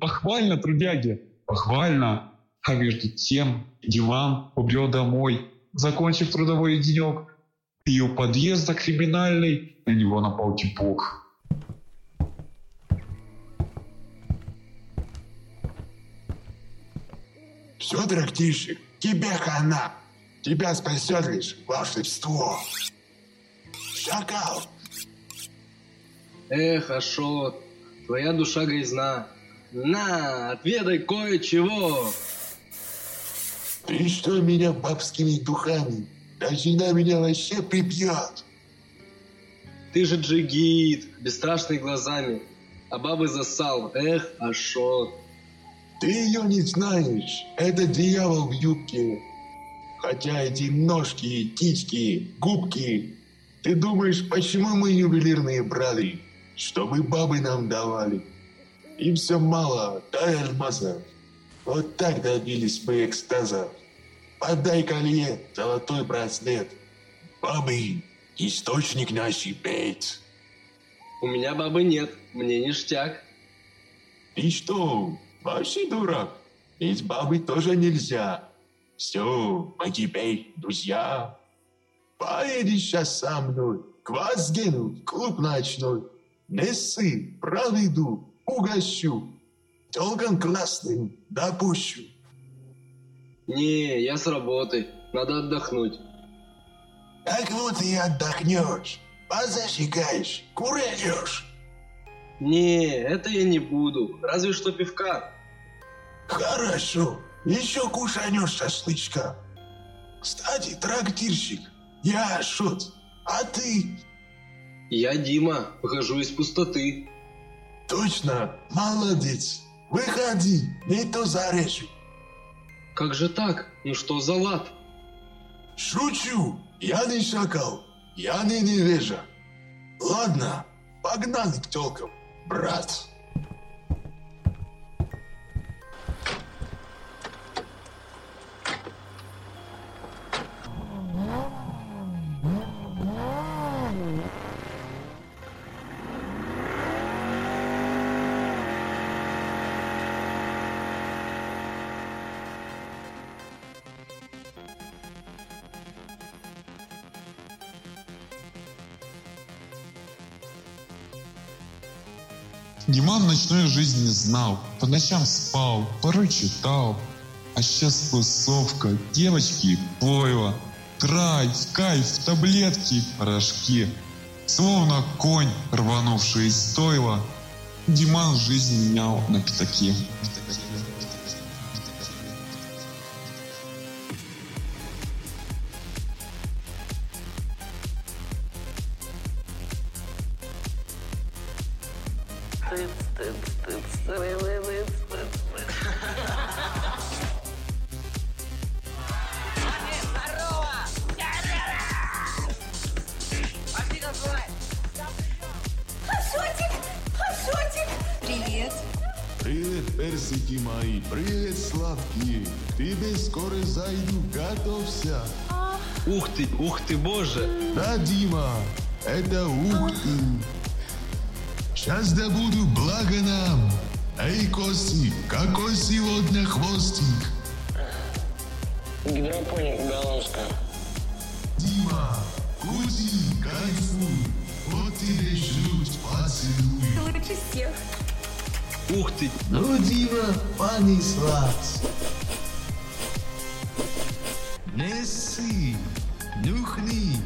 Похвально, трудяги, похвально. А между тем Диман убил домой, закончив трудовой денек. И у подъезда криминальный на него напал типок. Все, трактирщик, тебе хана. Тебя спасет лишь волшебство. Шакал! Эх, Ашот, твоя душа грязна. На, отведай кое-чего. Ты что меня бабскими духами? Да меня вообще прибьет. Ты же джигит, бесстрашный глазами. А бабы засал. Эх, Ашот. Ты ее не знаешь. Это дьявол в юбке. Хотя эти ножки, тички, губки. Ты думаешь, почему мы ювелирные брали? Чтобы бабы нам давали. Им все мало, дай алмаза. Вот так добились мы экстаза. Подай колье, золотой браслет. Бабы, источник нашей бед. У меня бабы нет, мне ништяк. Ты что, вообще дурак? Ведь бабы тоже нельзя. Все, теперь друзья. Поедешь сейчас со мной к Вазгену, в клуб ночной. Несы, проведу, угощу. Долгом классным допущу. Не, я с работы, надо отдохнуть. Так вот и отдохнешь. Позажигаешь, куренешь. Не, это я не буду, разве что пивка. Хорошо, еще кушанешь шашлычка. Кстати, трактирщик, я Шут, а ты? Я Дима, выхожу из пустоты. Точно, молодец. Выходи, не то зарежу. Как же так? Ну что за лад? Шучу, я не шакал, я не невежа. Ладно, погнали к телкам, брат. Диман ночной жизни знал, по ночам спал, порой читал. А сейчас тусовка, девочки, пойло, драйв, кайф, таблетки, порошки. Словно конь, рванувший из стойла, Диман жизнь менял на пятаки. Ашотик! Привет! Привет, персики мои, привет, сладкие. К тебе скоро зайду, готовься. Ух ты, ух ты, боже! Да, Дима, это ух ты. Сейчас добуду благо нам. Эй, Костик, какой сегодня хвостик? Гидропоник Галушка. Дима, куди, кайфуй. Вот тебе ждут поцелуй. Лучше всех! Ух ты! Ну, Дима, понеслась. Неси, нюхни.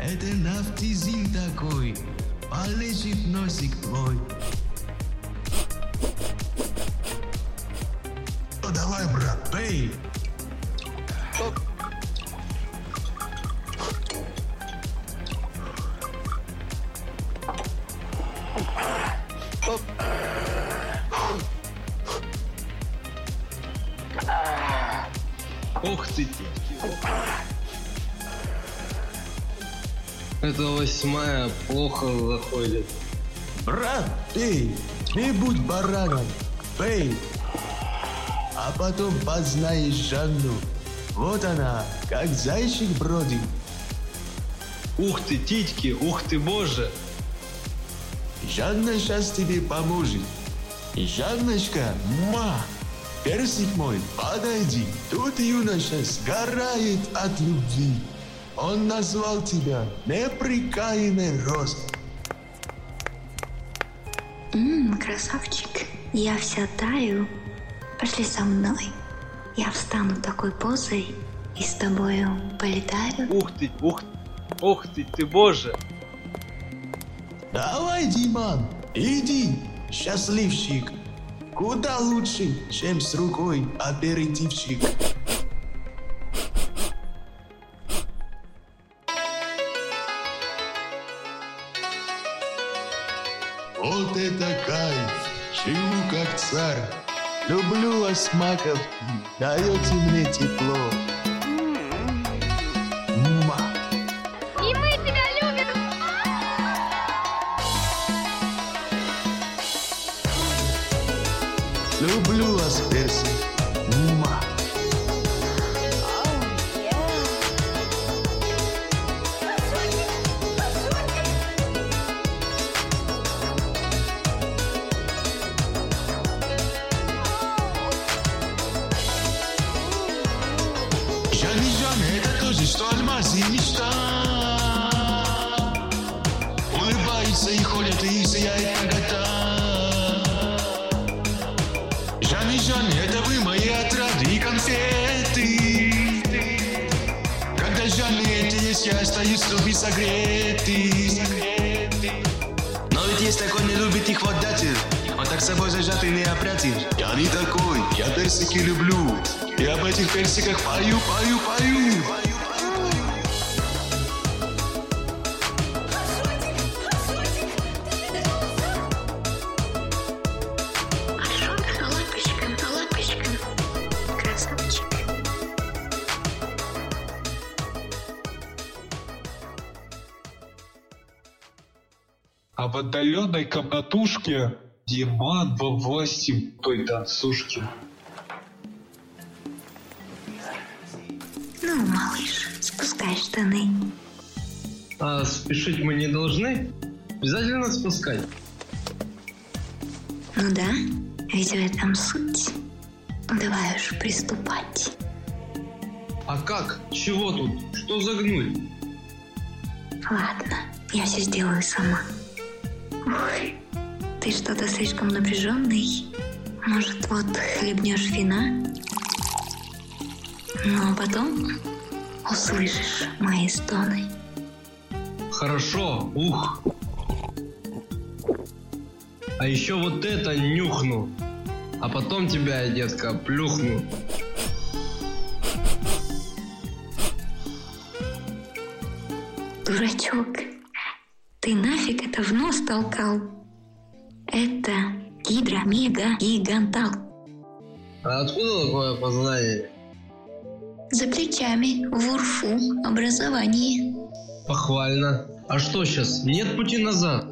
Это нафтизин такой. Полечит носик твой. Ну, давай, брат, пей. Плохо заходит. Брат, пей, не будь бараном, пей. А потом познаешь Жанну. Вот она, как зайчик бродит. Ух ты, титьки, ух ты, боже! Жанна сейчас тебе поможет. Жанночка, ма! Персик мой, подойди. Тут юноша сгорает от любви. Он назвал тебя неприкаянной розой. Ммм, красавчик. Я вся таю. Пошли со мной. Я встану такой позой и с тобою полетаю. Ух ты, ух, ух ты, ты боже. Давай, Диман, иди, счастливчик. Куда лучше, чем с рукой аперитивчик. Кайф, живу как царь. Люблю вас, маков, даете мне тепло. И сияет нагота. Жан и Жан, это вы мои отрады и конфеты. Когда есть, я остаюсь любви согретый. Но ведь есть такой, не любит их вот датель. Он так собой зажатый не опрятен. Я не такой, я персики люблю. И об этих персиках пою, пою, пою. В отдаленной комнатушке Диман во власти той танцушки. Ну, малыш, спускай штаны. А спешить мы не должны? Обязательно спускать? Ну да, ведь в этом суть. Давай уж приступать. А как? Чего тут? Что загнуть? Ладно, я все сделаю сама. Ух, ты что-то слишком напряженный. Может, вот хлебнешь вина? Ну, а потом услышишь мои стоны. Хорошо, ух. А еще вот это нюхну. А потом тебя, детка, плюхну. Дурачок, нафиг это в нос толкал? Это гидромега-гигантал. А откуда такое познание? За плечами в УРФУ образование. Похвально. А что сейчас? Нет пути назад.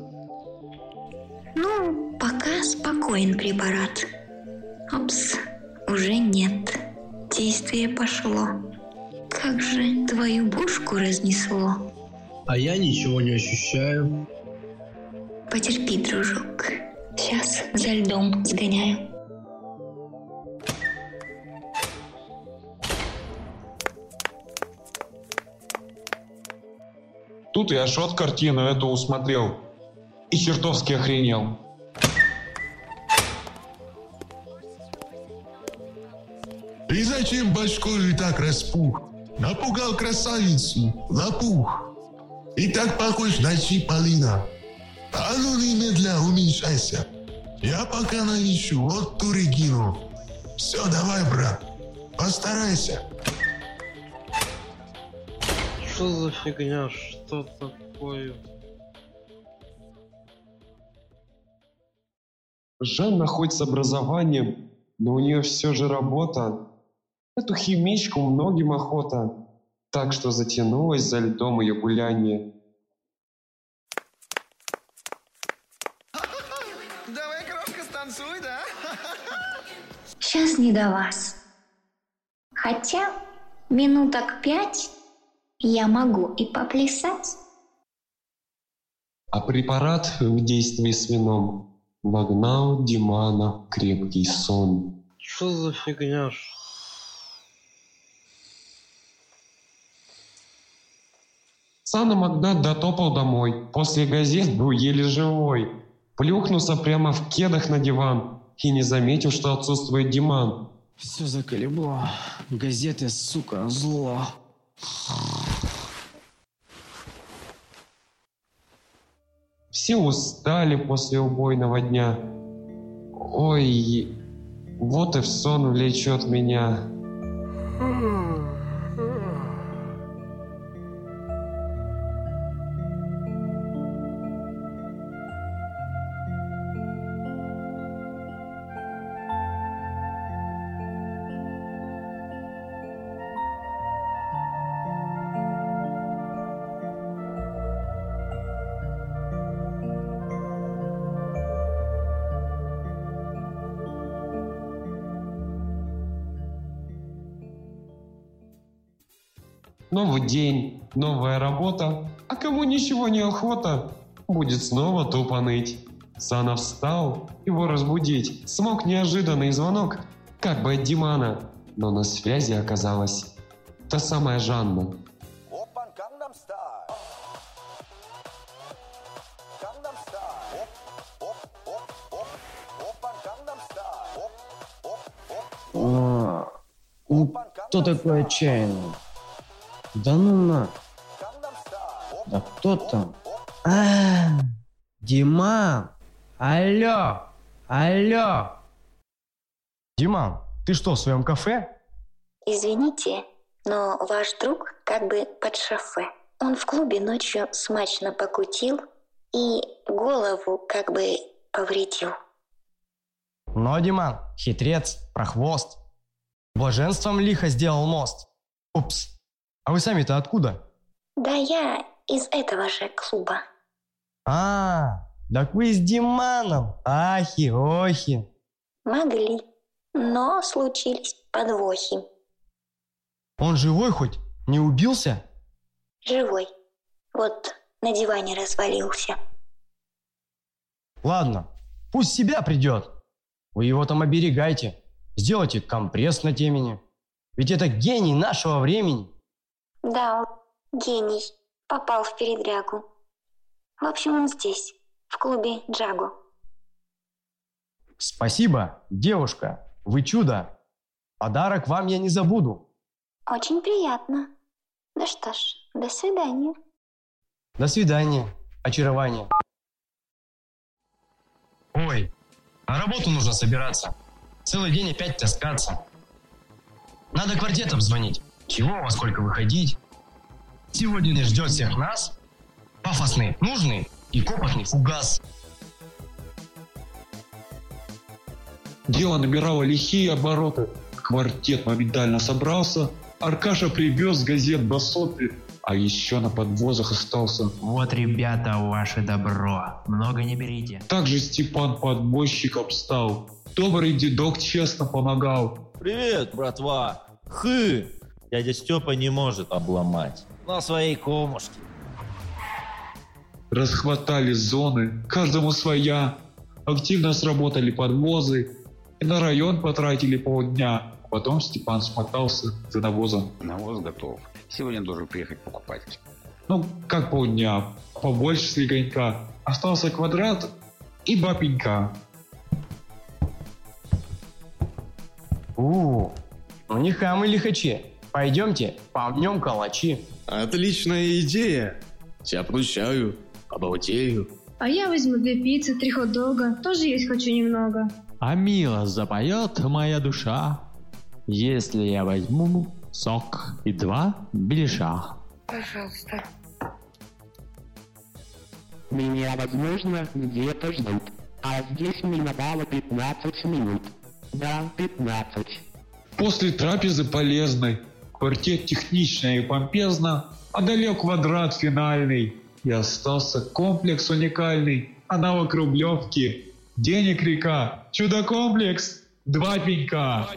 Ну, пока спокоен препарат. Опс, уже нет. Действие пошло. Как же твою бошку разнесло. А я ничего не ощущаю. Потерпи, дружок. Сейчас за льдом сгоняю. Тут я шот картину эту усмотрел. И чертовски охренел. Ты зачем башкой так распух? Напугал красавицу, лопух. И так похож на Чиполлино. А ну немедля уменьшайся. Я пока навещу вот ту Регину. Все, давай, брат, постарайся. Что за фигня? Что такое? Жанна хоть с образованием, но у нее все же работа. Эту химичку многим охота. Так что затянулось за льдом ее гуляние. Станцуй, да? Сейчас не до вас. Хотя минуток пять я могу и поплясать. А препарат в действии с вином вогнал Димана в крепкий сон. Что за фигня? Санна Магдат дотопал домой. После газет был еле живой. Плюхнулся прямо в кедах на диван и не заметил, что отсутствует Диман. Все заколебло. Газеты, сука, зло. Все устали после убойного дня. Ой, вот и в сон влечет меня. День, новая работа, а кому ничего не охота, будет снова тупо ныть. Сана встал, его разбудить, смог неожиданный звонок, как бы от Димана, но на связи оказалась та самая Жанна. Оп. А, ну, кто такой отчаянный? Да ну на. Да кто там? А, Дима! Алло! Алло! Диман, ты что, в своем кафе? Извините, но ваш друг как бы под шофе. Он в клубе ночью смачно покутил и голову как бы повредил. Но, Диман, хитрец, прохвост. Блаженством лихо сделал мост. Упс. А вы сами-то откуда? Да я из этого же клуба. А, так вы с Диманом. Ахи, охи. Могли, но случились подвохи. Он живой хоть? Не убился? Живой. Вот на диване развалился. Ладно, пусть себя придет. Вы его там оберегайте. Сделайте компресс на темени. Ведь это гений нашего времени. Да, он гений. Попал в передрягу. В общем, он здесь, в клубе Джагу. Спасибо, девушка. Вы чудо. Подарок вам я не забуду. Очень приятно. Да что ж, до свидания. До свидания, очарование. Ой, на работу нужно собираться. Целый день опять таскаться. Надо квартетам звонить. Чего во сколько выходить? Сегодня не ждет всех нас. Пафосный, нужный и копотный фугас. Дело набирало лихие обороты. Квартет моментально собрался. Аркаша привез газет до соты, а еще на подвозах остался. Вот, ребята, ваше добро. Много не берите. Также Степан подмойщиком стал. Добрый дедок честно помогал. Привет, братва. Хы! Дядя Степа не может обломать. На своей комушке. Расхватали зоны, каждому своя. Активно сработали подвозы. И на район потратили полдня. Потом Степан смотался за навозом. Навоз готов. Сегодня должен приехать покупатель. Ну, как полдня. Побольше слегонька. Остался квадрат и бабенька. У, ну не хамы лихачи. Пойдемте, помнем калачи. Отличная идея. Тебя прощаю, обалдею. А я возьму две пиццы, три хот-дога. Тоже есть хочу немного. А мило запоет моя душа, если я возьму сок и два беляша. Пожалуйста. Меня, возможно, где-то ждут. А здесь миновало 15 минут. Да, 15. После трапезы полезной, квартет технично и помпезно одолел квадрат финальный и остался комплекс уникальный, аналог рублевки, денег река, чудо-комплекс, два пенька.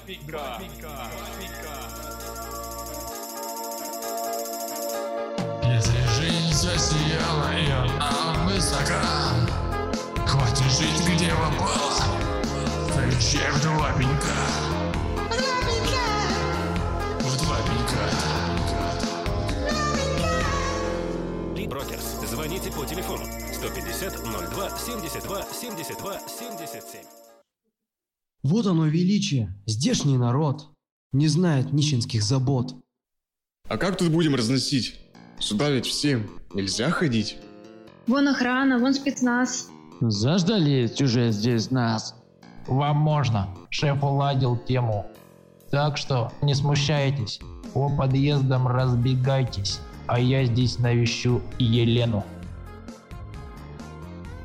Если жизнь засияла, и она высока, Хватит жить, где попало. Включай в два пенька. Звоните по телефону 150 02 72 72 77. Вот оно величие, здешний народ. Не знает нищенских забот. А как тут будем разносить? Сюда ведь всем нельзя ходить. Вон охрана, вон спецназ. Заждались уже здесь нас. Вам можно. Шеф уладил тему. Так что не смущайтесь. По подъездам разбегайтесь. А я здесь навещу Елену.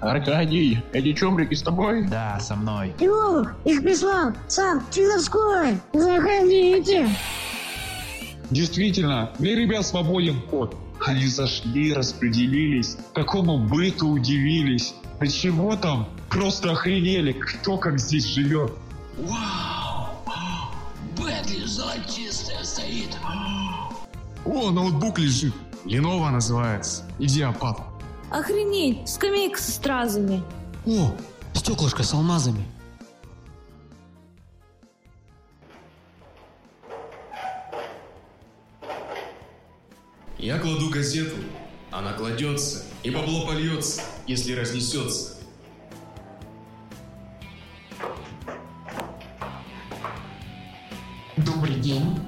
Аркадий, эти чумрики с тобой? Да, со мной. Филолог, их прислал сам Тверской. Заходите. Действительно, для ребят свободен ход. Они зашли, распределились, какому быту удивились. Да чего там? Просто охренели, кто как здесь живет. Вау! Бентли золотистая стоит. О, ноутбук лежит. Lenovo называется. Идиопат. Охренеть, скамейка со стразами. О, стеклышко с алмазами. Я кладу газету, она кладется, и бабло польется, если разнесется. Добрый день.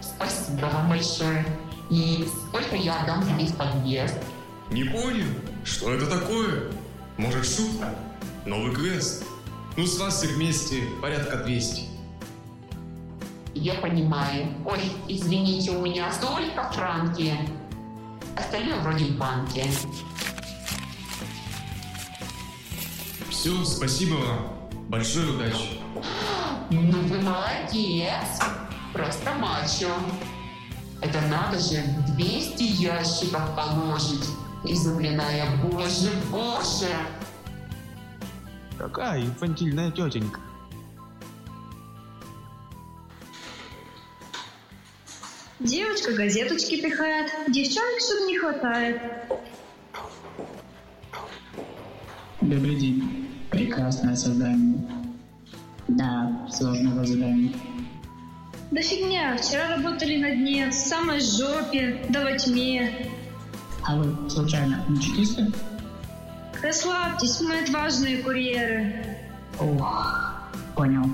Спасибо вам большое. И сколько я отдам за весь подъезд? Не понял, что это такое? Может шутка? Новый квест? Ну с вас всех вместе порядка 200. Я понимаю. Ой, извините, у меня столько франки. Остальное вроде в банке. Все, спасибо вам. Большой удачи. Ну вы молодец. Просто мачо. Это надо же 200 ящиков положить. Изумленная, боже, боже. Какая инфантильная тетенька. Девочка газеточки пихает, девчонок что-то не хватает. Добрый день. Прекрасное создание. Да, сложного задания. Да фигня, вчера работали на дне, в самой жопе, да во тьме. А вы, случайно, не чекисты? Расслабьтесь, мы отважные курьеры. Ух, понял.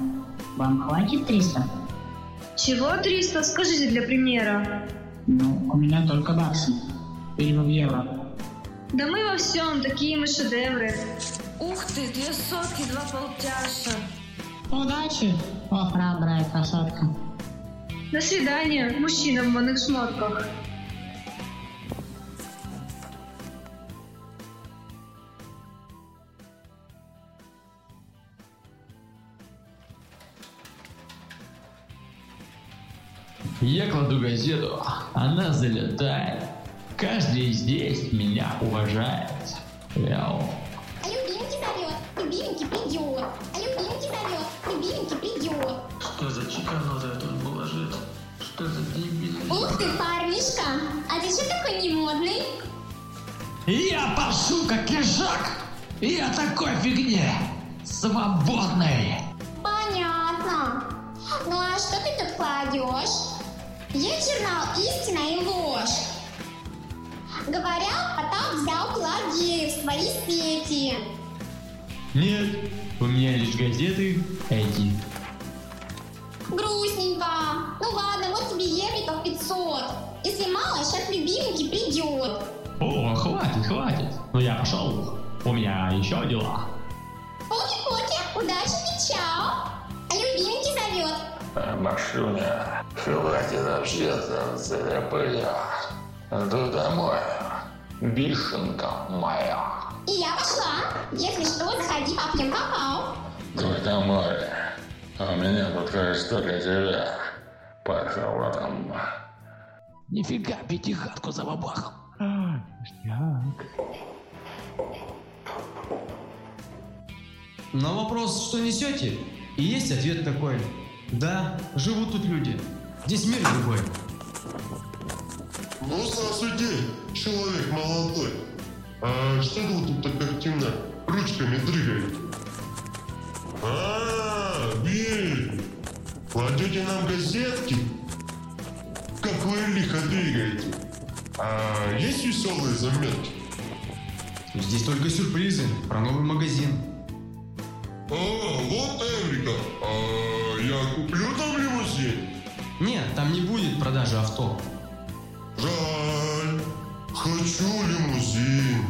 Вам хватит 300? Чего 300? Скажите для примера. Ну, у меня только баксы. Или в евро. Да мы во всем, такие мы шедевры. Ух ты, две сотки, два полтяша. Удачи, о храбрая красотка. До свидания, мужчина в моных шмотках. Я кладу газету, она залетает. Каждый здесь меня уважает. Яу. А любимки зовет, любимки придет. Любимки зовет, любимки придет. Что за чеканутая тут положит? Что за дебиль? Ух ты, парнишка, а ты что такой немодный? Я пашу как лежак. Я такой фигне. Свободный. Понятно. Ну а что ты тут кладешь? Есть журнал «Истина и ложь». Говорят, Потап взял пелагею в свои сети. Нет, у меня лишь газеты эти. Грустненько. Ну ладно, вот тебе евриков 500. Если мало, шеф любимки придет. О, хватит, хватит. Ну я пошел. У меня еще дела. Поки-поки, удачи и чао. Любимки зовет. Машуня, хватит общаться с ЦРПля. Иду домой, бишенка моя. И я пошла. Если что, заходи, попьем какао. Дуй домой. А у меня тут кое-что для тебя. Пошел там. Нифига пятихатку за бабахом. На вопрос, что несете, и есть ответ такой. Да, живут тут люди. Здесь мир другой. Ну, здравствуйте, человек молодой. А что это вы тут так активно ручками дрыгаете? А, видно. Кладете нам газетки? Как вы лихо двигаете. А есть веселые заметки? Здесь только сюрпризы про новый магазин. А, вот Эврика. А я куплю там лимузин? Нет, там не будет продажи авто. Жаль. Хочу лимузин.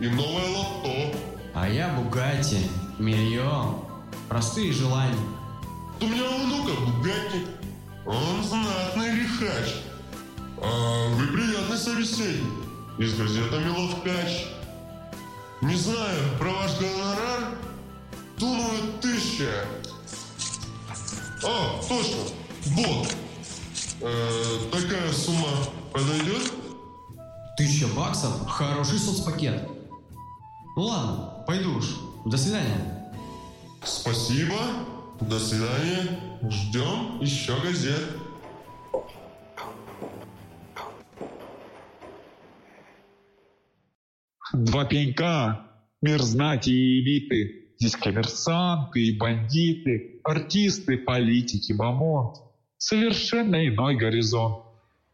И новое лото. А я Бугатти. Миллион. Простые желания. У меня внука Бугатти. Он знатный лихач. А вы приятный собеседник. И с газетами ловкач. Не знаю, про ваш гонорар? Думаю, тысяча. А, точно. Вот. Э, такая сумма подойдет? Тысяча баксов? Хороший соцпакет. Ну ладно, пойду уж. До свидания. Спасибо. До свидания. Ждем еще газет. Два пенька, мир знати и элиты. Здесь коммерсанты и бандиты, артисты, политики, бомонд. Совершенно иной горизонт.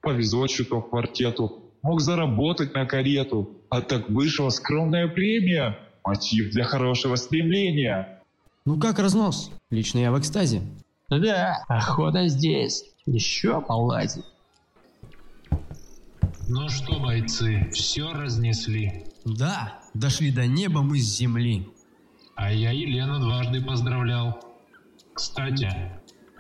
Повезло чуток квартету, мог заработать на карету, а так вышла скромная премия. Мотив для хорошего стремления. Ну как разнос? Лично я в экстазе. Да, охота здесь. Еще полазит. Ну что, бойцы, все разнесли. Да, дошли до неба мы с земли. А я Елену дважды поздравлял. Кстати,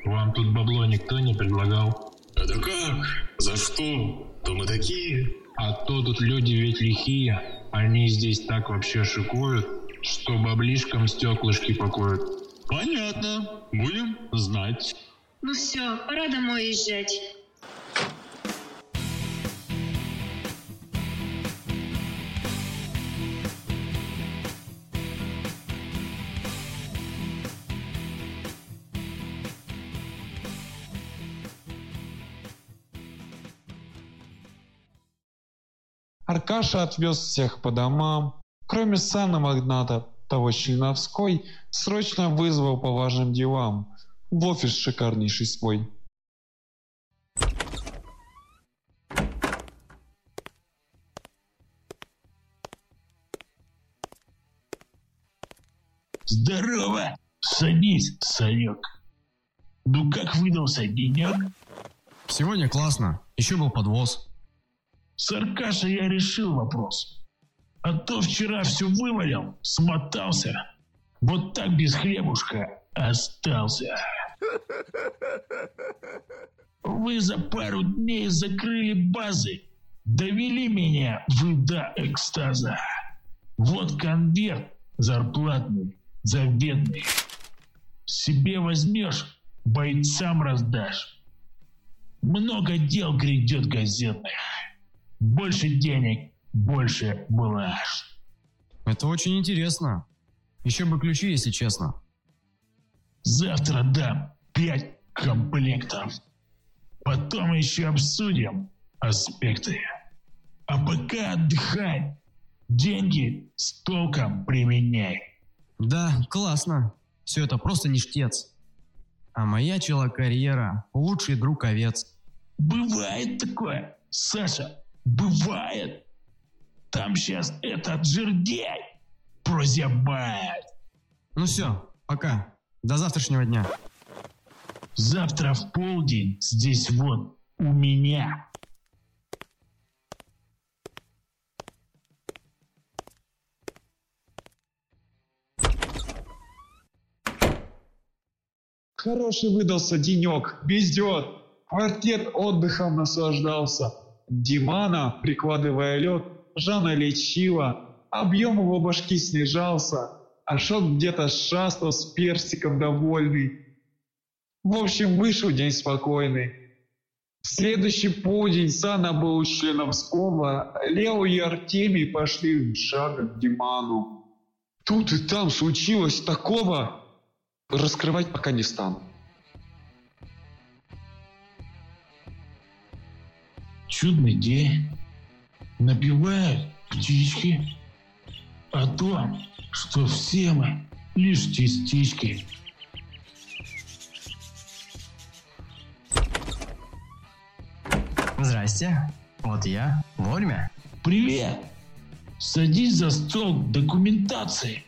вам тут бабло никто не предлагал. Это как? За что? То мы такие. А то тут люди ведь лихие. Они здесь так вообще шикуют, что баблишком стеклышки покоют. Понятно. Будем знать. Ну все, пора домой езжать. Аркаша отвез всех по домам, кроме сана магната, того Членовской, срочно вызвал по важным делам в офис шикарнейший свой. Здорово! Садись, Санек. Ну как выдался денек? Сегодня классно. Еще был подвоз. С Аркашей я решил вопрос. А то вчера все вывалил, смотался. Вот так без хлебушка остался. Вы за пару дней закрыли базы, довели меня вы до экстаза. Вот конверт зарплатный, заветный. Себе возьмешь, бойцам раздашь. Много дел грядет газетных. Больше денег, больше блажь. Это очень интересно. Еще бы ключи, если честно. Завтра дам пять комплектов. Потом еще обсудим аспекты. А пока отдыхай. Деньги с толком применяй. Да, классно. Все это просто ништец. А моя карьера лучший друг овец. Бывает такое, Саша, бывает. Там сейчас этот жердяй прозябает. Ну все, пока. До завтрашнего дня. Завтра в полдень здесь вот у меня. Хороший выдался денек, везет. Квартет отдыхом наслаждался. Димана, прикладывая лед, Жанна лечила. Объем его башки снижался. А шок где-то шастал с персиком довольный. В общем, вышел день спокойный. В следующий полдень Сана был членом скома, Лео и Артемий пошли шагом к Диману. Тут и там случилось такого, раскрывать пока не стану. Чудный день. Напевают птички. А то что все мы лишь частички. Здрасте. Вот я. Вовремя. Привет! Садись за стол документации.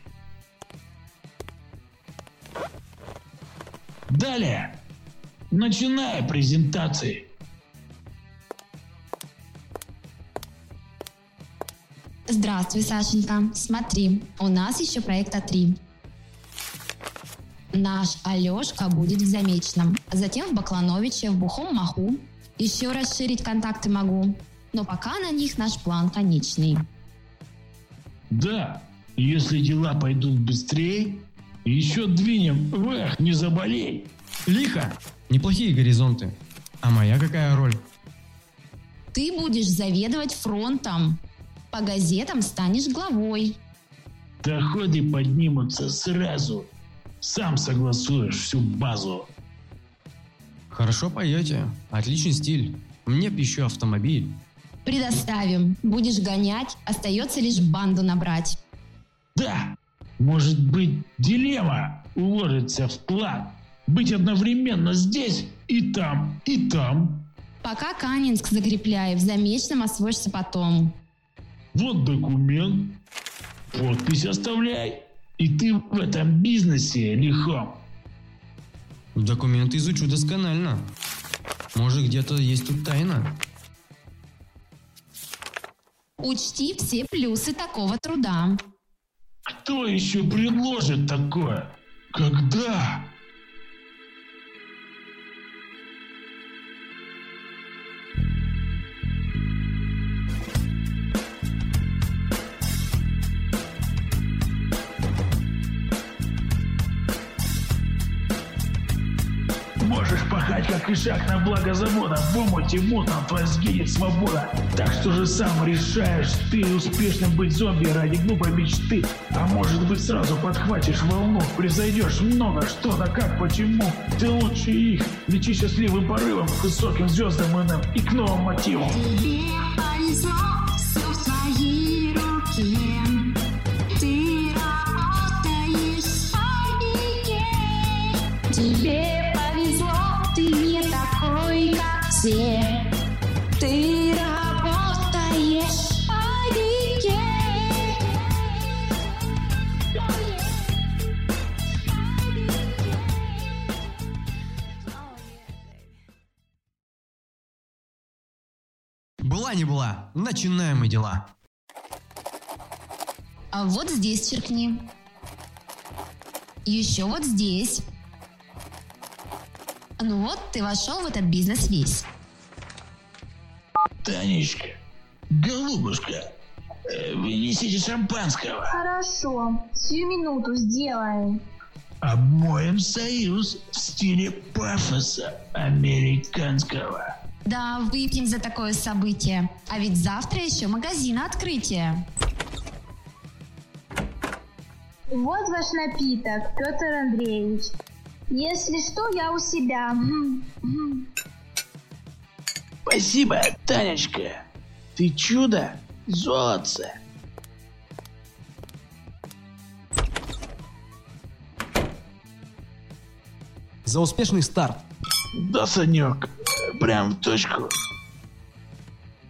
Далее. Начиная презентации. Здравствуй, Сашенька. Смотри, у нас еще проект А3. Наш Алешка будет в Замечном, затем в Баклановиче, в Бухом Маху. Еще расширить контакты могу, но пока на них наш план конечный. Да, если дела пойдут быстрее, еще двинем. Эх, не заболей. Лихо. Неплохие горизонты. А моя какая роль? Ты будешь заведовать фронтом. По газетам станешь главой. Доходы поднимутся сразу. Сам согласуешь всю базу. Хорошо поете. Отличный стиль. Мне б еще автомобиль. Предоставим. Будешь гонять, остается лишь банду набрать. Да, может быть, дилемма уложится в план. Быть одновременно здесь и там, и там. Пока Канинск закрепляй, в Замечном освоишься потом. Вот документ. Подпись оставляй. И ты в этом бизнесе лихом. Документы изучу досконально. Может, где-то есть тут тайна? Учти все плюсы такого труда. Кто еще предложит такое? Когда? Пахать, как ишак на благо завода. В омуте мутном твоя сгинет свобода. Так что же сам решаешь ты успешным быть зомби ради глупой мечты? А может быть сразу подхватишь волну? Превзойдешь много что да как почему? Ты лучше их. Лечи счастливым порывом К высоким звездам иным и к новым мотивам. Тебе Была. Начинаем мы дела. А вот здесь черкни. Еще вот здесь. Ну вот, ты вошел в этот бизнес весь. Танечка, голубушка, э, принесите шампанского Хорошо, сию минуту сделаем. Обмоем союз в стиле пафоса американского Да, выпьем за такое событие. А ведь завтра еще магазина открытие. Вот ваш напиток, Петр Андреевич. Если что, я у себя. Спасибо, Танечка. Ты чудо, золотце. За успешный старт. Да, Санек, прям в точку.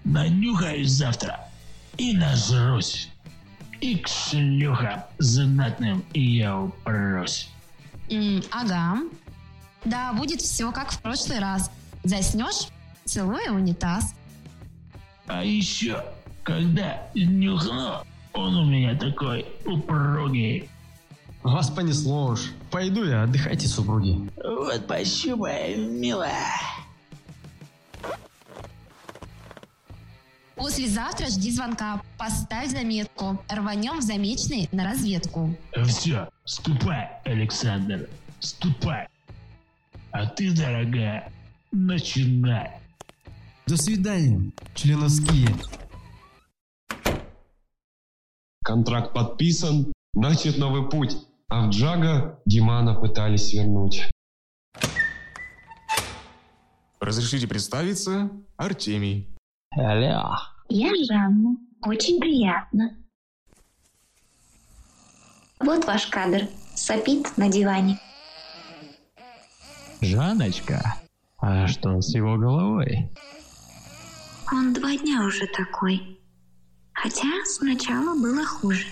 Нанюхаюсь завтра и нажрусь. И к шлюхам знатным я упрусь. М, ага. Да, будет все как в прошлый раз. Заснешь, целуя унитаз. А еще, когда нюхну, он у меня такой упругий. Вас понесло уж. Пойду я, отдыхайте, супруги. Вот пощупай, милая. Послезавтра жди звонка. Поставь заметку. Рванем в замечный на разведку. Все, ступай, Александр, ступай. А ты, дорогая, начинай. До свидания, членовские. Контракт подписан, значит новый путь. А в Джага Димана пытались вернуть. Разрешите представиться? Артемий. Алло. Я Жанна. Очень приятно. Вот ваш кадр. Сопит на диване. Жаночка, а что с его головой? Он два дня уже такой. Хотя сначала было хуже.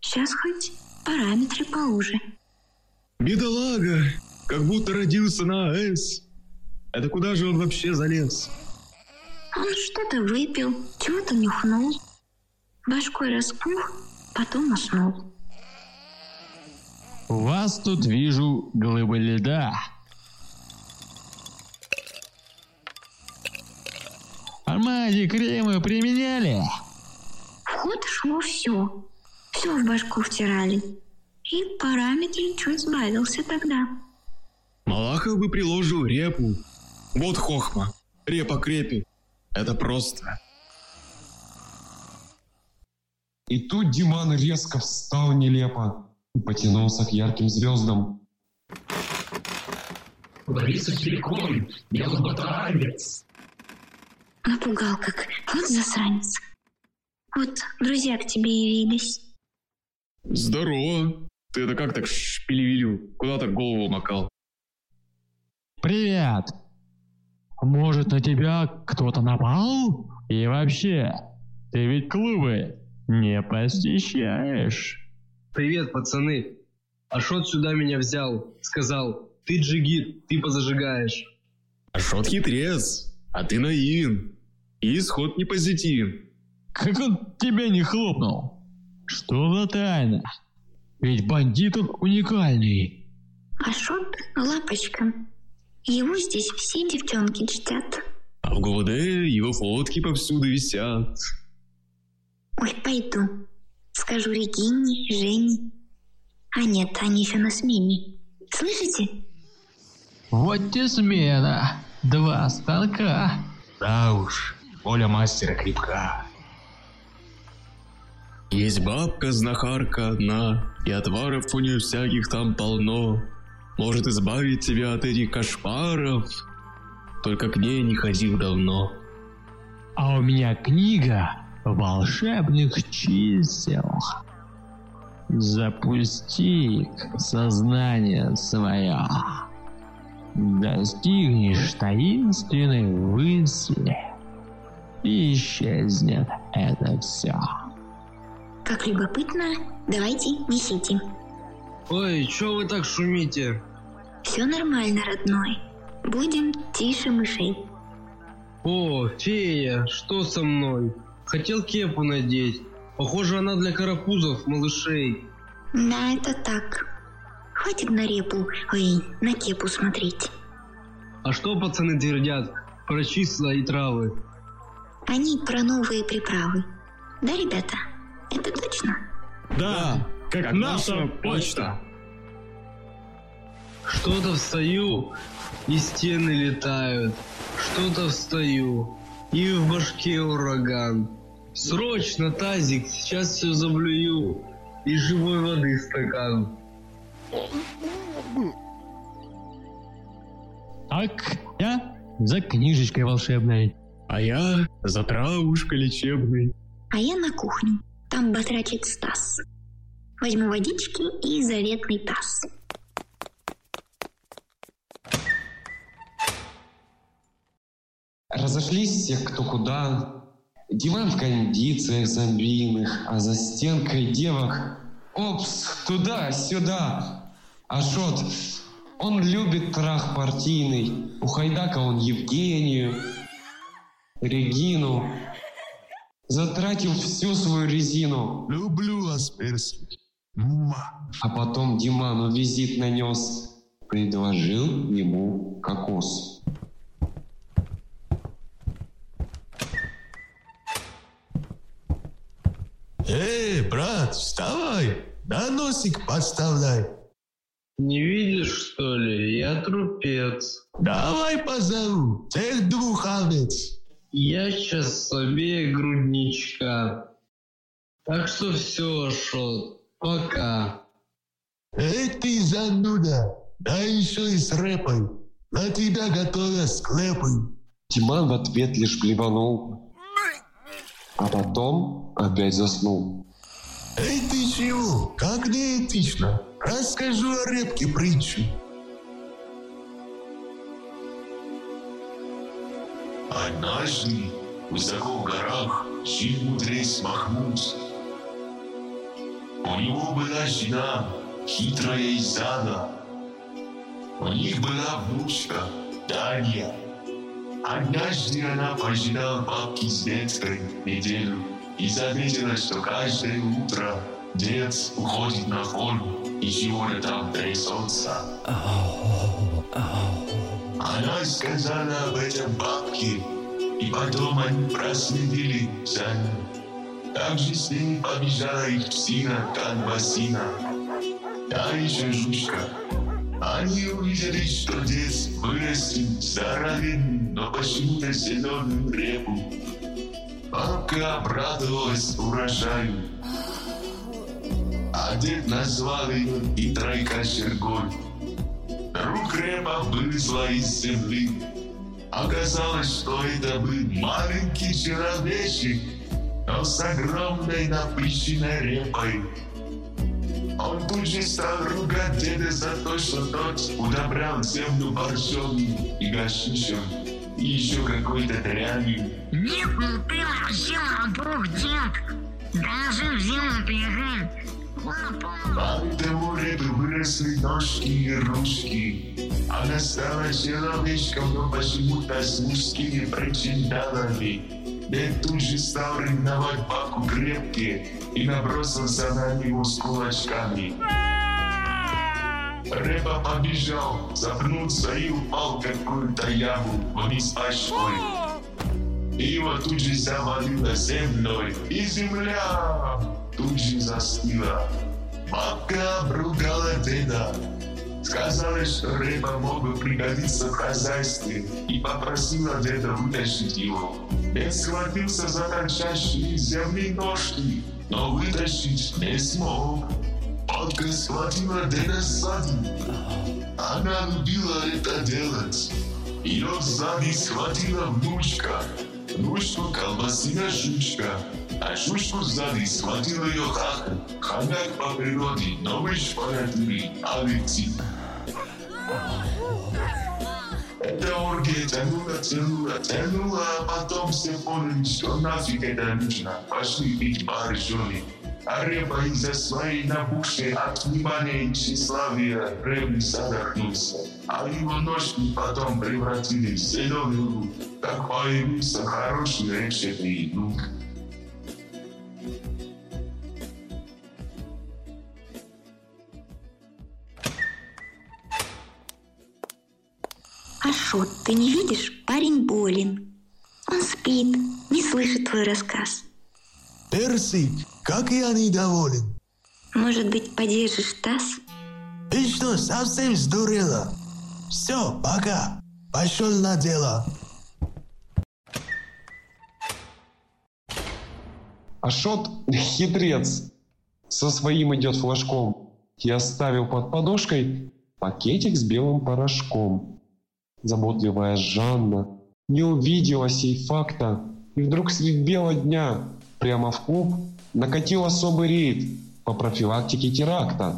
Сейчас хоть параметры поуже. Бедолага, как будто родился на АЭС. Это куда же он вообще залез? Он что-то выпил, чего-то нюхнул. Башкой распух, потом уснул. У вас тут вижу глыбы льда. Армади, кремы применяли? В ход шло все. Все в башку втирали. И параметр чуть сбавился тогда. Малахов бы приложил репу. Вот хохма. Репа крепи. Это просто. И тут Диман резко встал нелепо и потянулся к ярким звездам. Борисов Телеком, белоботарец. Напугал как. Вот засранец. Вот друзья к тебе явились. Здорово. Ты это как так шпилевилю? Куда так голову макал? Привет. Может, на тебя кто-то напал? И вообще, ты ведь клубы не посещаешь. Привет, пацаны. Ашот сюда меня взял. Сказал, ты джигит, ты позажигаешь. Ашот хитрец, а ты наивен. И исход не позитивен. Как он тебя не хлопнул? Что за тайна? Ведь бандит он уникальный. Ашот – лапочка. Его здесь все девчонки чтят. А в ГУВД его фотки повсюду висят. Ой, пойду. Скажу Регине, Жене. А нет, они еще на смене. Слышите? Вот те смена. Два станка. Да уж, воля мастера крепка. Есть бабка-знахарка одна, и отваров у нее всяких там полно. Может избавить тебя от этих кошмаров, только к ней не ходил давно. А у меня книга волшебных чисел. Запусти сознание свое. Достигнешь таинственной мысли. И исчезнет это все. Как любопытно, давайте несите. Ой, чё вы так шумите? Все нормально, родной. Будем тише мышей. О, фея, что со мной? Хотел кепу надеть. Похоже, она для карапузов, малышей. Да, это так. Хватит на репу, ой, на кепу смотреть. А что пацаны твердят про числа и травы? Они про новые приправы. Да, ребята? Это точно? Да, как, как наша почта. Что-то встаю, и стены летают. Что-то встаю, и в башке ураган. Срочно, тазик, сейчас все заблюю. И живой воды стакан. Так, я за книжечкой волшебной. А я за травушкой лечебной. А я на кухню. Там батрачит Стас. Возьму водички и заветный таз. Разошлись все кто куда. Диван в кондициях зомбийных, а за стенкой девок. Опс, туда-сюда. Ашот, он любит трах партийный. У Хайдака он Евгению, Регину. Затратил всю свою резину. Люблю вас, Перси. А потом Диману визит нанес. Предложил ему кокос. Эй, брат, вставай! Да носик подставляй. Не видишь, что ли? Я трупец. Давай позову, тех двух овец. Я сейчас себе грудничка. Так что все, Шот, пока. Эй ты зануда, да еще и с рэпой. На тебя готовя склепы. Тиман в ответ лишь блеванул. А потом опять заснул. Эй, ты чего? Как не этично? Расскажу о репке притчу. Однажды в горах жил мудрец Махмуд. У него была жена, хитрая и зада. У них была внучка, Даня. Однажды она пожидала бабки с веткой неделю и заметила, что каждое утро дед уходит на фору и чего-то там трясется. Она сказала об этом бабке, и потом они проследили за ним. Также с ними побежала их псина Канвасина. Та еще жучка. Они увидели, что дед вырастил здоровенный, но почему-то зеленую репу. Бабка обрадовалась урожаю. А дед назвал ее и тройка Щергой. Друг репа вылезла из земли. Оказалось, что это был маленький человечек, но с огромной напыщенной репой. Он тут же стал ругать деда за то, что тот удобрял землю борщом и гашишем, и еще какой-то дрянью. Нет, ну ты вообще молодок, дед. Даже в зиму бегай. Поэтому репы выросли ножки и ручки. Она стала человечком, но почему-то с мужскими причиндалами. Дед тут же стал ревновать бабку крепкие и набросился на него с кулачками. Репа побежал, запнулся и упал в какую-то яму вниз башкой. И его тут же завалило землей, и земля тут же застыла. Бабка обругала деда. Сказала, что рыба бы пригодиться в хозяйстве и попросила деда вытащить его. Дед схватился за торчащие земли ножки, но вытащить не смог. ალგას მათიმადენა სადი ანან ბილარეტა დელაც. ირონ ზადის მათიმა მუშკა. მუშკო კალმასინა შუშკა. აშუშო ზადის მათიმა იოხა ხანაკ პაპეროდი ნოვიშ პარატური ალიცი და ორგეთა ნულა ცელულა ცელულა პატომ სეფონი შონასიკედან ნიშნა პაში ბიჭ პარიჟონი а рыба из-за своей набухшей от внимания и тщеславия рыбы задохнулся. А его ножки потом превратили в зеленую, как появился хороший речетный лук. Ашот, ты не видишь? Парень болен. Он спит, не слышит твой рассказ. Персик, как я недоволен. Может быть, подержишь таз? Ты что, совсем сдурела? Все, пока. Пошел на дело. Ашот хитрец. Со своим идет флажком. И оставил под подушкой пакетик с белым порошком. Заботливая Жанна не увидела сей факта, и вдруг средь бела дня прямо в клуб накатил особый рейд по профилактике теракта.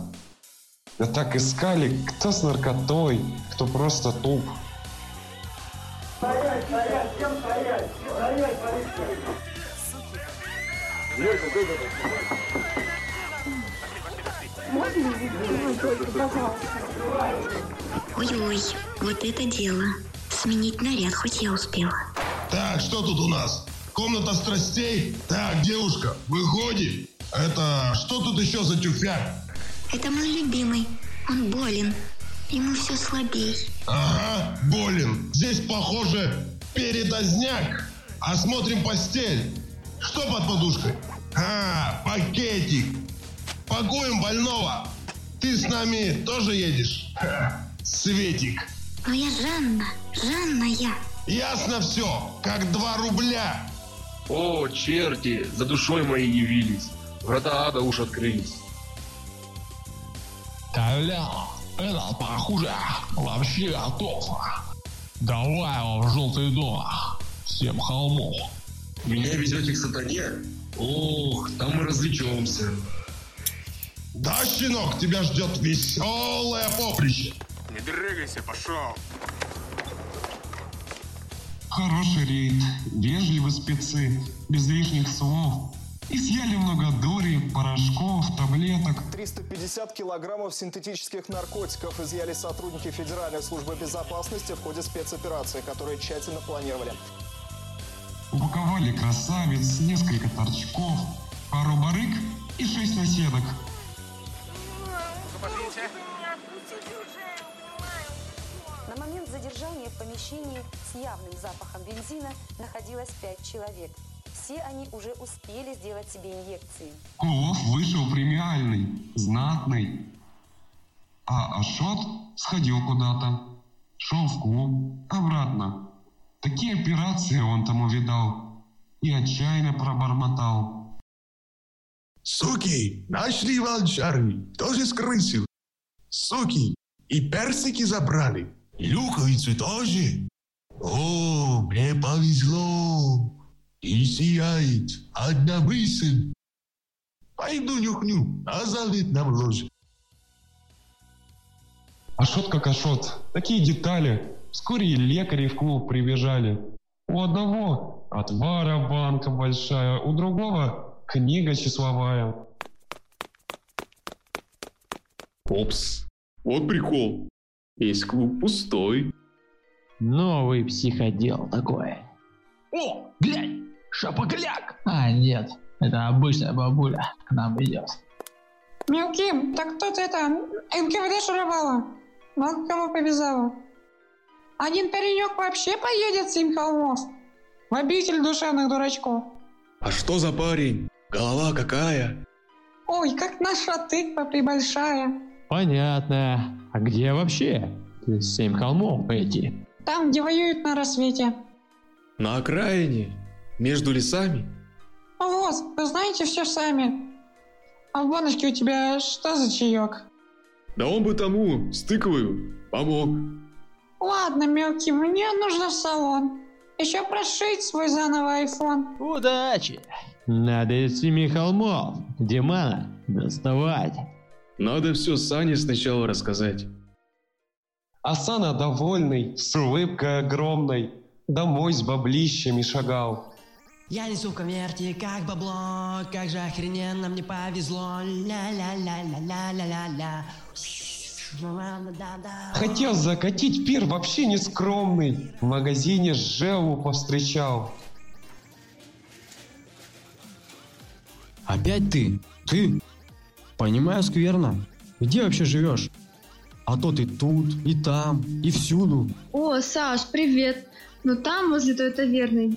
Да так искали, кто с наркотой, кто просто туп. Стоять, стоять, всем стоять! Стоять, полиция! Ой-ой, вот это дело. Сменить наряд хоть я успела. Так, что тут у нас? Комната страстей? Так, девушка, выходи. Это что тут еще за тюфяк? Это мой любимый. Он болен. Ему все слабей. Ага, болен. Здесь, похоже, передозняк. Осмотрим постель. Что под подушкой? А, пакетик. Пакуем больного. Ты с нами тоже едешь? Ха, Светик. Но я Жанна. Жанна я. Ясно все, как два рубля. О, черти, за душой моей явились. Врата ада уж открылись. Толя, это похоже вообще готов. Давай его в желтый дом. Всем холмов. Меня везете к сатане? Ох, там мы развлечемся. Да, щенок, тебя ждет веселое поприще. Не дрыгайся, пошел. Хороший рейд, вежливы спецы, без лишних слов. И съели много дури, порошков, таблеток. 350 килограммов синтетических наркотиков изъяли сотрудники Федеральной службы безопасности в ходе спецоперации, которую тщательно планировали. Упаковали красавец, несколько торчков, пару барык и шесть наседок. Помещении с явным запахом бензина находилось пять человек. Все они уже успели сделать себе инъекции. Кулов вышел премиальный, знатный. А Ашот сходил куда-то. Шел в клуб, обратно. Такие операции он там увидал. И отчаянно пробормотал. Суки, нашли волчары, тоже скрысил. Суки, и персики забрали, и луковицу тоже. О, мне повезло. И сияет одна мысль. Пойду нюхню, а завет нам ложит. Ашот как Ашот. Такие детали. Вскоре и лекари в клуб прибежали. У одного отвара банка большая, у другого книга числовая. Опс, вот прикол. Весь клуб пустой. Новый психодел такой. О, глянь, шапокляк. А, нет, это обычная бабуля к нам идет. Мелким, так тут это, НКВД шуровала. Вот кого повязала. Один паренек вообще поедет семь холмов. В обитель душевных дурачков. А что за парень? Голова какая? Ой, как наша тыква прибольшая. Понятно. А где вообще? Семь холмов эти. Там, где воюют на рассвете. На окраине? Между лесами? Вот, вы знаете все сами. А в баночке у тебя что за чаек? Да он бы тому, с тыквою, помог. Ладно, мелкий, мне нужно в салон. Еще прошить свой заново айфон. Удачи! Надо из семи холмов. Димана, доставать. Надо все Сане сначала рассказать. Асана довольный, с улыбкой огромной, домой с баблищами шагал. Я несу в конверте как бабло, как же охрененно мне повезло. Ля-ля-ля-ля-ля-ля-ля-ля. Хотел закатить пир вообще нескромный. В магазине Жеву повстречал. Опять ты? Ты? Понимаю скверно. Где вообще живешь? А то ты тут, и там, и всюду. О, Саш, привет. Ну там, возле той таверны,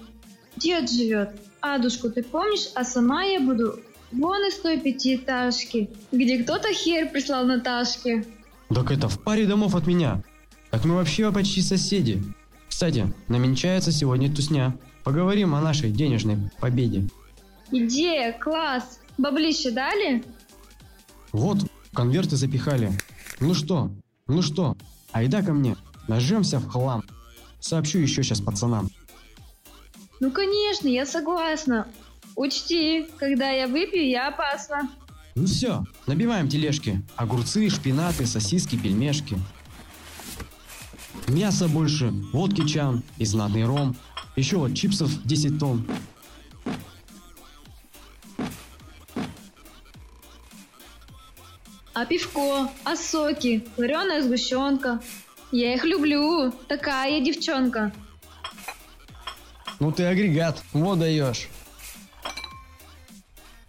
дед живет. Адушку ты помнишь? А сама я буду вон из той пятиэтажки, где кто-то хер прислал Наташке. Так это в паре домов от меня. Так мы вообще почти соседи. Кстати, намечается сегодня тусня. Поговорим о нашей денежной победе. Идея, класс. Баблище дали? Вот, конверты запихали. Ну что, ну что, айда ко мне. Нажмемся в хлам. Сообщу еще сейчас пацанам. Ну конечно, я согласна. Учти, когда я выпью, я опасна. Ну все, набиваем тележки. Огурцы, шпинаты, сосиски, пельмешки. Мяса больше, водки чан и знатный ром. Еще вот чипсов 10 тонн. А пивко, а соки, вареная сгущенка. Я их люблю, такая я девчонка. Ну ты агрегат, вот даешь.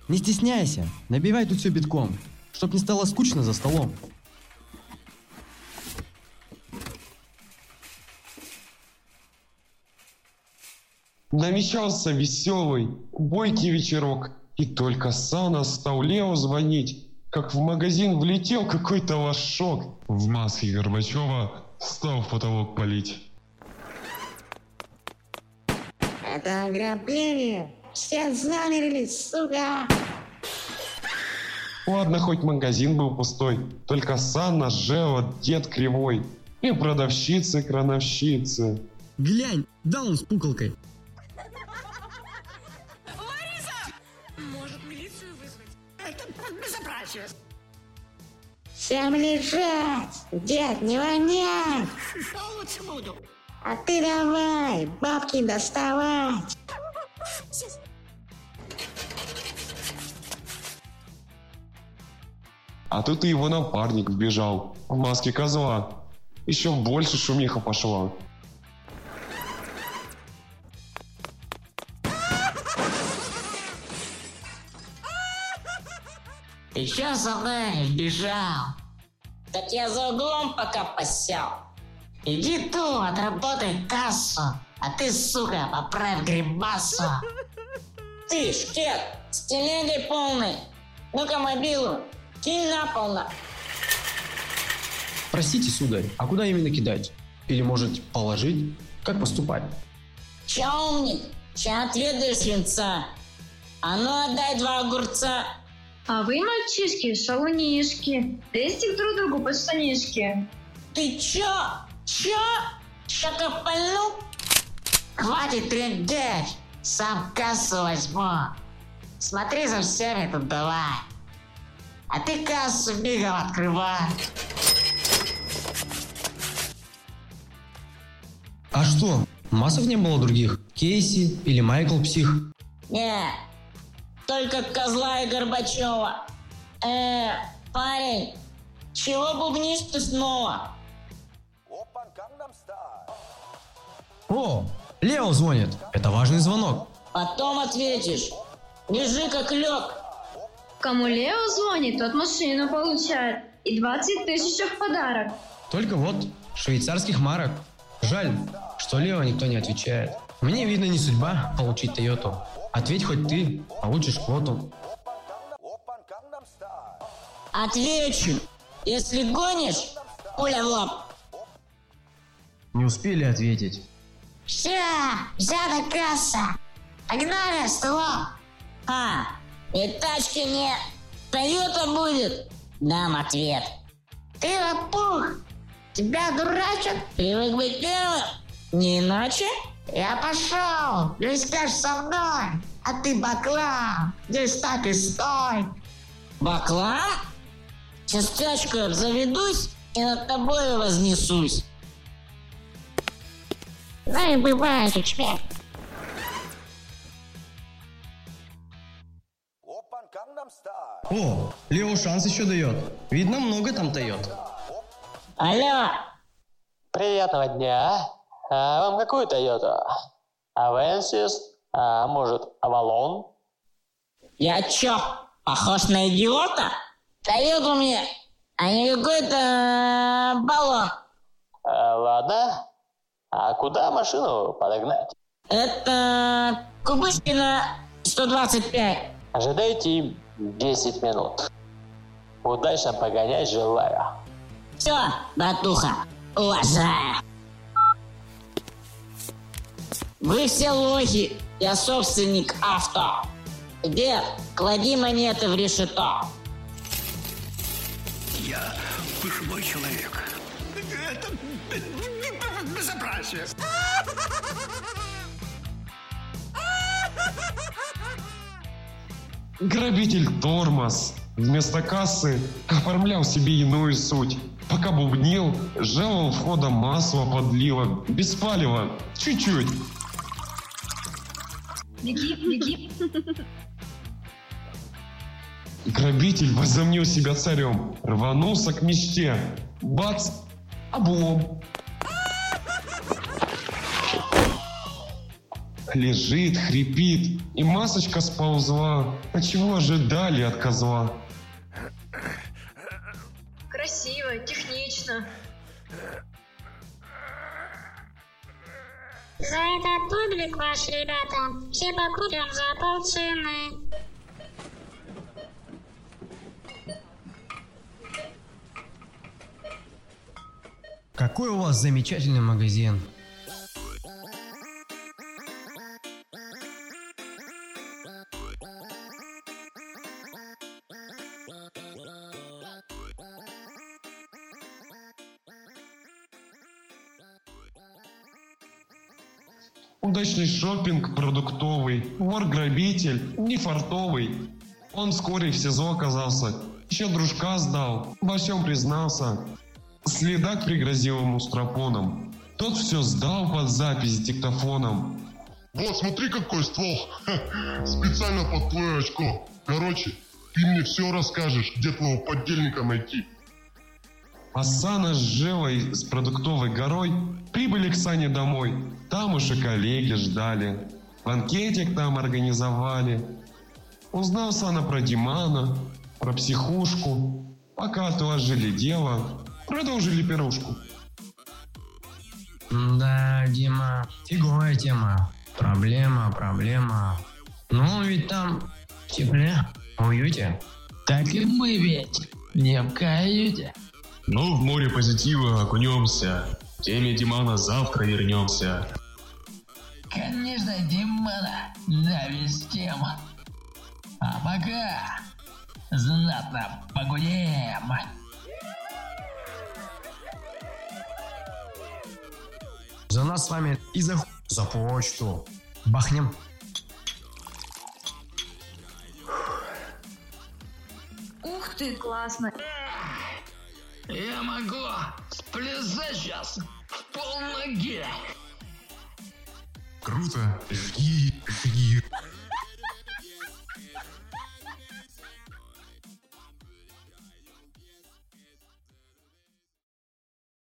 Не стесняйся, набивай тут все битком, чтоб не стало скучно за столом. Намечался веселый, бойкий вечерок, и только Сана стал Лео звонить, как в магазин влетел какой-то лошок. В маске Горбачева стал в потолок палить. Это ограбление. Все замерли, сука. Ладно, хоть магазин был пустой, только Санна, Жео, дед кривой. И продавщицы, крановщицы. Глянь, да он с пуколкой. Всем лежать! Дед, не воняй! буду. А ты давай, бабки доставать! А тут и его напарник вбежал в маске козла. Еще больше шумиха пошла. Ты чё за мной бежал? Так я за углом пока посел. Иди ту, отработай кассу, а ты, сука, поправь грибасу. Ты, шкет, с телегой полной. Ну-ка мобилу, кинь на пол на. Простите, сударь, а куда именно кидать? Или, может, положить? Как поступать? Чё умник? Ща отведаешь свинца. А ну отдай два огурца. А вы, мальчишки, шалунишки. Лезьте друг другу под штанишки. Ты чё? Чё? Шокопальну? Хватит трендеть. Сам кассу возьму. Смотри за всеми тут давай. А ты кассу мигом открывай. А что, массов не было других? Кейси или Майкл Псих? Не, только Козла и Горбачева. Э, парень, чего бубнишь ты снова? О, Лео звонит. Это важный звонок. Потом ответишь. Лежи как лег. Кому Лео звонит, тот машину получает. И 20 тысяч в подарок. Только вот швейцарских марок. Жаль, что Лео никто не отвечает. Мне, видно, не судьба получить Тойоту. Ответь хоть ты, получишь квоту. Отвечу. Если гонишь, пуля в лоб. Не успели ответить. Все, взята касса. Погнали, столом. А, и тачки не Тойота будет? Дам ответ. Ты лопух. Тебя дурачат? Привык быть первым? Не иначе? Я пошел. Скажешь со мной. А ты бакла. Здесь так и стой. Бакла? Частячку заведусь и над тобой вознесусь. Ну и бывает у тебя. О, Лео шанс еще дает. Видно, много там дает. Алло. Приятного дня. А вам какую Тойоту? Авенсис? А может, Авалон? Я чё, похож на идиота? Тойоту мне, а не какой-то баллон. А, ладно. А куда машину подогнать? Это Кубышкина 125. Ожидайте 10 минут. Удачно погонять желаю. Все, братуха, уважаю. Вы все лохи, я собственник авто. Дед, клади монеты в решето. Я пожилой человек. Это безобразие. Грабитель тормоз. Вместо кассы оформлял себе иную суть. Пока бубнил, жаловал входа масло подлива, без палева, чуть-чуть. Беги, беги. Грабитель возомнил себя царем, рванулся к мечте. Бац! Облом. Лежит, хрипит, и масочка сползла. А чего ожидали от козла? Этот подвиг ваш, ребята, все покупим за полцены. Какой у вас замечательный магазин. Удачный шопинг продуктовый, вор-грабитель, не фартовый. Он вскоре в СИЗО оказался. Еще дружка сдал, во всем признался. Следак пригрозил ему стропоном. Тот все сдал под запись диктофоном. Вот, смотри, какой ствол. Специально под твое очко. Короче, ты мне все расскажешь, где твоего поддельника найти. Асана с Живой с продуктовой горой прибыли к Сане домой. Там уж и коллеги ждали. Банкетик там организовали. Узнал Сана про Димана, про психушку. Пока отложили дело, продолжили пирушку. Да, Дима, фиговая тема. Проблема, проблема. Ну, ведь там в тепле, в уюте. Так и мы ведь не в каюте. Ну, в море позитива окунемся. К теме Димана завтра вернемся. Конечно, Димана навестим. А пока знатно погуляем. За нас с вами и за, ху- за почту. Бахнем. Ух ты, классно. Я могу сплясать сейчас в пол ноги. Круто. Жги, жги.